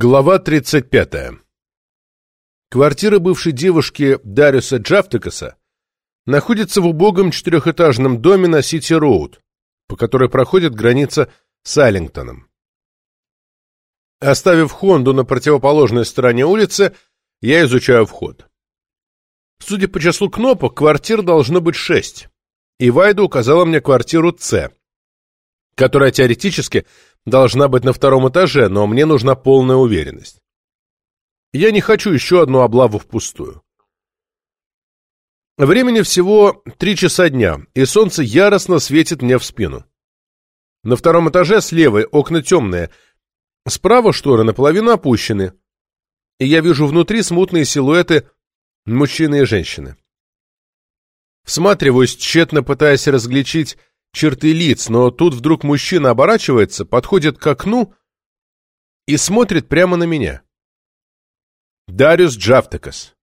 Глава 35. Квартира бывшей девушки Дариуса Джафтекаса находится в убогом четырехэтажном доме на Сити-Роуд, по которой проходит граница с Ислингтоном. Оставив Хонду на противоположной стороне улицы, я изучаю вход. Судя по числу кнопок, квартир должно быть шесть, и Вайда указала мне квартиру С, которая теоретически должна быть на втором этаже, но мне нужна полная уверенность. Я не хочу еще одну облаву впустую. Времени всего три часа дня, и солнце яростно светит мне в спину. На втором этаже слева окна темные, справа шторы наполовину опущены, и я вижу внутри смутные силуэты мужчины и женщины. Всматриваюсь, тщетно пытаясь различить черты лиц, но тут вдруг мужчина оборачивается, подходит к окну и смотрит прямо на меня. Дариус Джафтекас.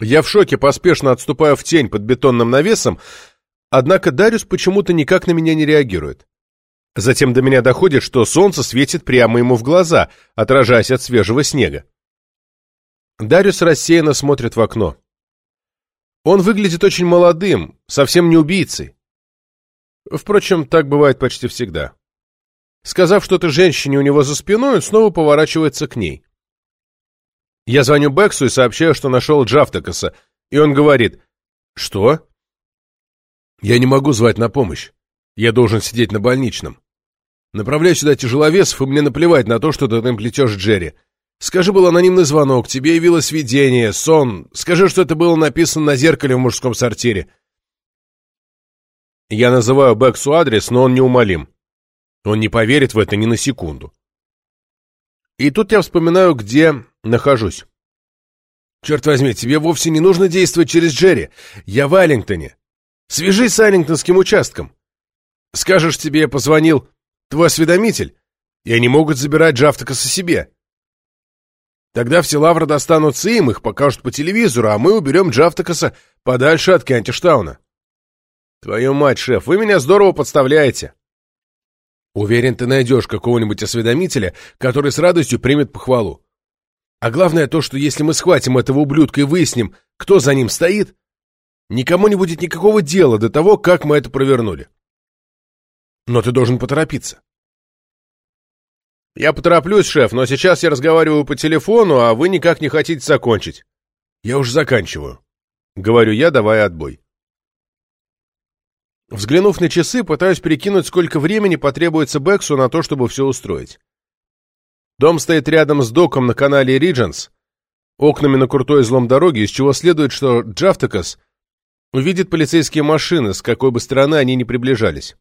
Я в шоке, поспешно отступаю в тень под бетонным навесом, однако Дариус почему-то никак на меня не реагирует. Затем до меня доходит, что солнце светит прямо ему в глаза, отражаясь от свежего снега. Дариус рассеянно смотрит в окно. Он выглядит очень молодым, совсем не убийцей. Впрочем, так бывает почти всегда. Сказав что-то женщине у него за спиной, он снова поворачивается к ней. Я звоню Бексу и сообщаю, что нашел Джафтакаса, и он говорит, «Что?» «Я не могу звать на помощь. Я должен сидеть на больничном. Направляй сюда тяжеловесов, и мне наплевать на то, что ты там плетешь Джерри. Скажи, был анонимный звонок, тебе явилось видение, сон. Скажи, что это было написано на зеркале в мужском сортире. Я называю Бексу адрес, но он неумолим. Он не поверит в это ни на секунду. И тут я вспоминаю, где нахожусь. Черт возьми, тебе вовсе не нужно действовать через Джерри. Я в Аллингтоне. Свяжись с Аллингтонским участком. Скажешь, тебе позвонил твой осведомитель, и они могут забирать Джафтакаса себе. Тогда все лавры достанутся им, их покажут по телевизору, а мы уберем Джафтакаса подальше от Кентиштауна. Твою мать, шеф, вы меня здорово подставляете. Уверен, ты найдешь какого-нибудь осведомителя, который с радостью примет похвалу. А главное то, что если мы схватим этого ублюдка и выясним, кто за ним стоит, никому не будет никакого дела до того, как мы это провернули. Но ты должен поторопиться. Я потороплюсь, шеф, но сейчас я разговариваю по телефону, а вы никак не хотите закончить. Я уже заканчиваю. Говорю я, давая отбой. Взглянув на часы, пытаюсь прикинуть, сколько времени потребуется Бексу на то, чтобы все устроить. Дом стоит рядом с доком на канале Ридженс, окнами на крутой излом дороги, из чего следует, что Джафтакас увидит полицейские машины, с какой бы стороны они ни приближались.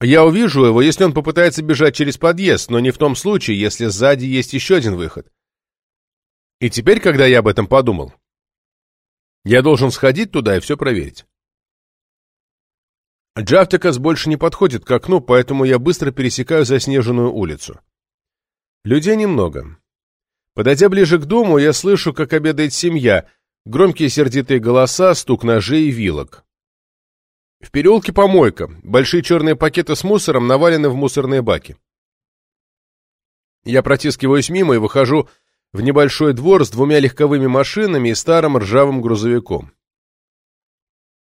Я увижу его, если он попытается бежать через подъезд, но не в том случае, если сзади есть еще один выход. И теперь, когда я об этом подумал, я должен сходить туда и все проверить. Джафтекас больше не подходит к окну, поэтому я быстро пересекаю заснеженную улицу. Людей немного. Подойдя ближе к дому, я слышу, как обедает семья, громкие сердитые голоса, стук ножей и вилок. В переулке помойка, большие черные пакеты с мусором навалены в мусорные баки. Я протискиваюсь мимо и выхожу в небольшой двор с двумя легковыми машинами и старым ржавым грузовиком.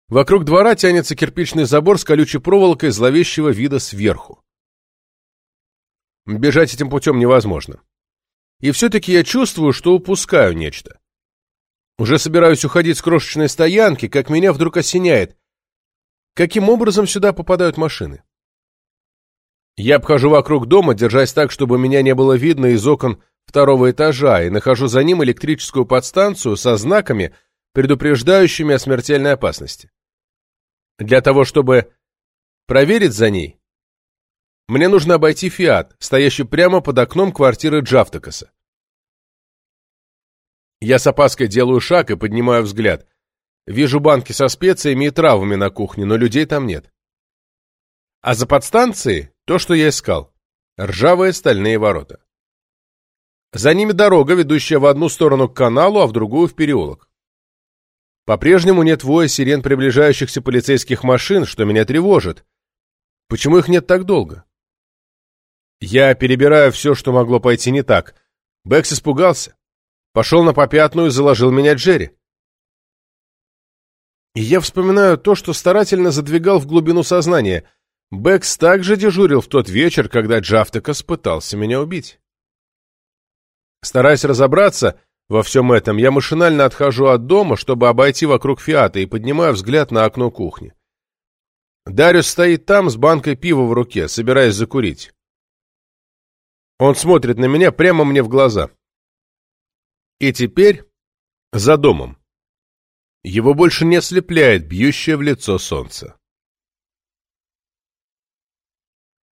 Вокруг двора тянется кирпичный забор с колючей проволокой зловещего вида сверху. Бежать этим путем невозможно. И все-таки я чувствую, что упускаю нечто. Уже собираюсь уходить с крошечной стоянки, как меня вдруг осеняет. Каким образом сюда попадают машины? Я обхожу вокруг дома, держась так, чтобы меня не было видно из окон второго этажа, и нахожу за ним электрическую подстанцию со знаками, предупреждающими о смертельной опасности. Для того, чтобы проверить за ней, мне нужно обойти «Фиат», стоящий прямо под окном квартиры Джафтакаса. Я с опаской делаю шаг и поднимаю взгляд. Вижу банки со специями и травами на кухне, но людей там нет. А за подстанцией то, что я искал. Ржавые стальные ворота. За ними дорога, ведущая в одну сторону к каналу, а в другую в переулок. По-прежнему нет воя сирен приближающихся полицейских машин, что меня тревожит. Почему их нет так долго? Я перебираю все, что могло пойти не так. Бэкс испугался. Пошел на попятную и заложил меня Джерри. И я вспоминаю то, что старательно задвигал в глубину сознания. Бэкс также дежурил в тот вечер, когда Джафтекас пытался меня убить. Стараясь разобраться во всем этом, я машинально отхожу от дома, чтобы обойти вокруг Фиата, и поднимаю взгляд на окно кухни. Дариус стоит там с банкой пива в руке, собираясь закурить. Он смотрит на меня прямо мне в глаза. И теперь за домом. Его больше не ослепляет бьющее в лицо солнце.